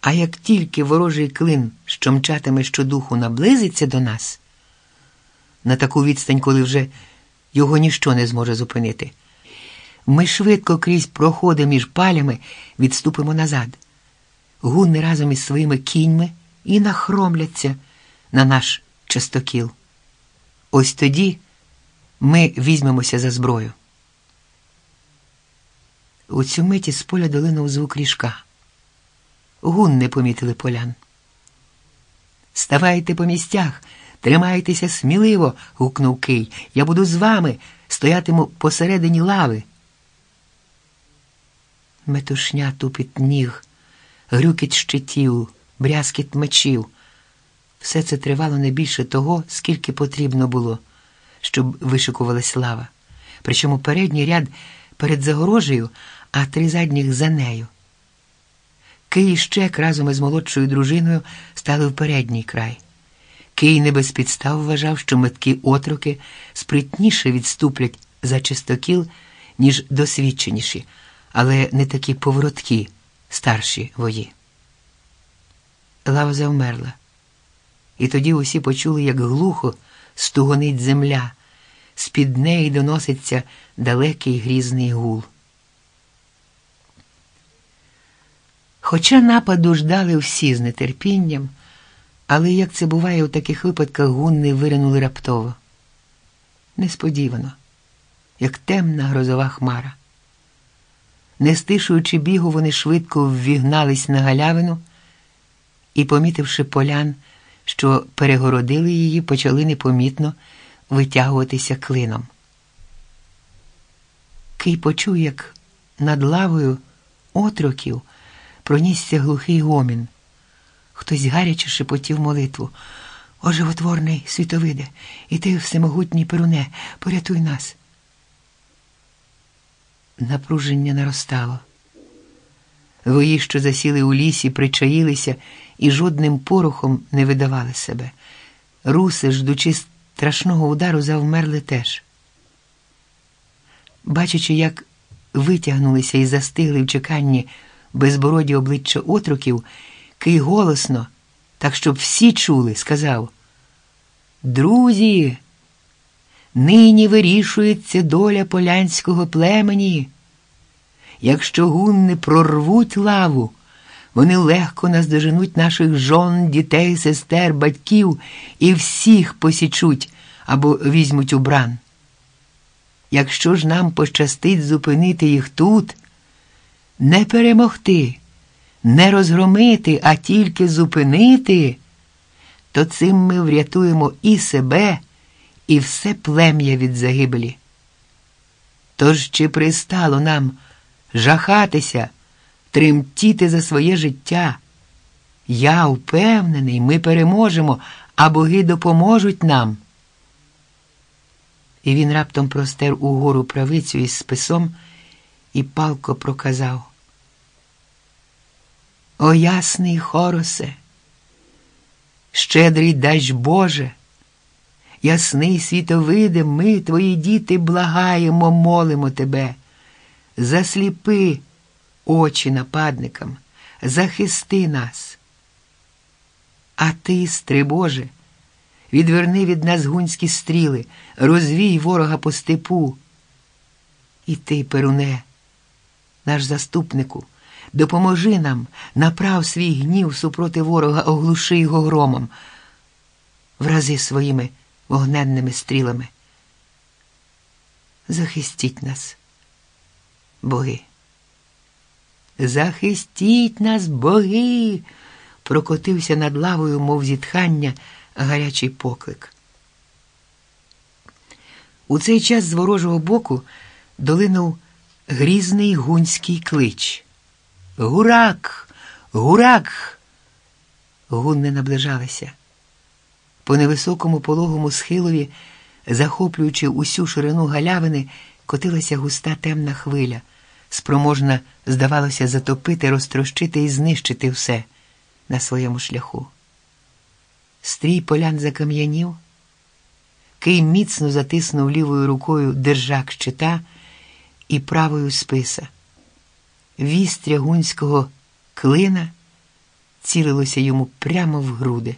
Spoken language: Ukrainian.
А як тільки ворожий клин, що мчатиме щодуху, наблизиться до нас, на таку відстань, коли вже його ніщо не зможе зупинити, ми швидко крізь проходи між палями відступимо назад. Гунни разом із своїми кіньми і нахромляться на наш частокіл. Ось тоді ми візьмемося за зброю. У цю миті з поля долинув звук ріжка. Гун не помітили полян. Ставайте по місцях, тримайтеся сміливо, гукнув Кий. Я буду з вами, стоятиму посередині лави. Метушня тупіт ніг, грюкіт щитів, брязкіт мечів. Все це тривало не більше того, скільки потрібно було, щоб вишикувалась лава. Причому передній ряд перед загорожею, а три задніх за нею. Кий і Щек разом із молодшою дружиною стали в передній край. Кий не без підстав вважав, що меткі отроки спритніше відступлять за чистокіл, ніж досвідченіші, але не такі повороткі, старші вої. Лава завмерла, і тоді усі почули, як глухо стугонить земля, з-під неї доноситься далекий грізний гул. Хоча нападу ждали всі з нетерпінням, але як це буває у таких випадках, гунни виринули раптово. Несподівано, як темна грозова хмара. Не стишуючи бігу, вони швидко ввігнались на галявину і, помітивши полян, що перегородили її, почали непомітно витягуватися клином. Кий почув, як над лавою отроків пронісся глухий гомін. Хтось гаряче шепотів молитву. О, животворний світовиде, і ти, всемогутній перуне, порятуй нас. Напруження наростало. Вої, що засіли у лісі, причаїлися і жодним порохом не видавали себе. Руси, ждучи страшного удару, завмерли теж. Бачачи, як витягнулися і застигли в чеканні безбороді обличчя отроків, Кий голосно, так щоб всі чули, сказав: Друзі, нині вирішується доля полянського племені. Якщо гунни прорвуть лаву, вони легко наздоженуть наших жон, дітей, сестер, батьків і всіх посічуть або візьмуть у бран. Якщо ж нам пощастить зупинити їх тут, не перемогти, не розгромити, а тільки зупинити, то цим ми врятуємо і себе, і все плем'я від загибелі. Тож чи пристало нам жахатися, тремтіти за своє життя? Я впевнений, ми переможемо, а боги допоможуть нам. І він раптом простер угору правицю із списом і палко проказав. О ясний Хоросе, щедрий дач Боже, ясний світовиде, ми, твої діти, благаємо, молимо тебе, засліпи очі нападникам, захисти нас. А ти, стри Боже, відверни від нас гунські стріли, розвій ворога по степу. І ти, Перуне, наш заступнику. Допоможи нам, направ свій гнів супроти ворога, оглуши його громом, врази своїми вогненними стрілами. Захистіть нас, боги. Захистіть нас, боги, прокотився над лавою, мов зітхання, гарячий поклик. У цей час з ворожого боку долинув грізний гунський клич. Гурак, гурак. Гунни наближалися. По невисокому пологому схилові, захоплюючи усю ширину галявини, котилася густа темна хвиля, спроможна, здавалося, затопити, розтрощити і знищити все на своєму шляху. Стрій полян закам'янів, Кий міцно затиснув лівою рукою держак щита і правою списа вістря гунського клина цілилося йому прямо в груди.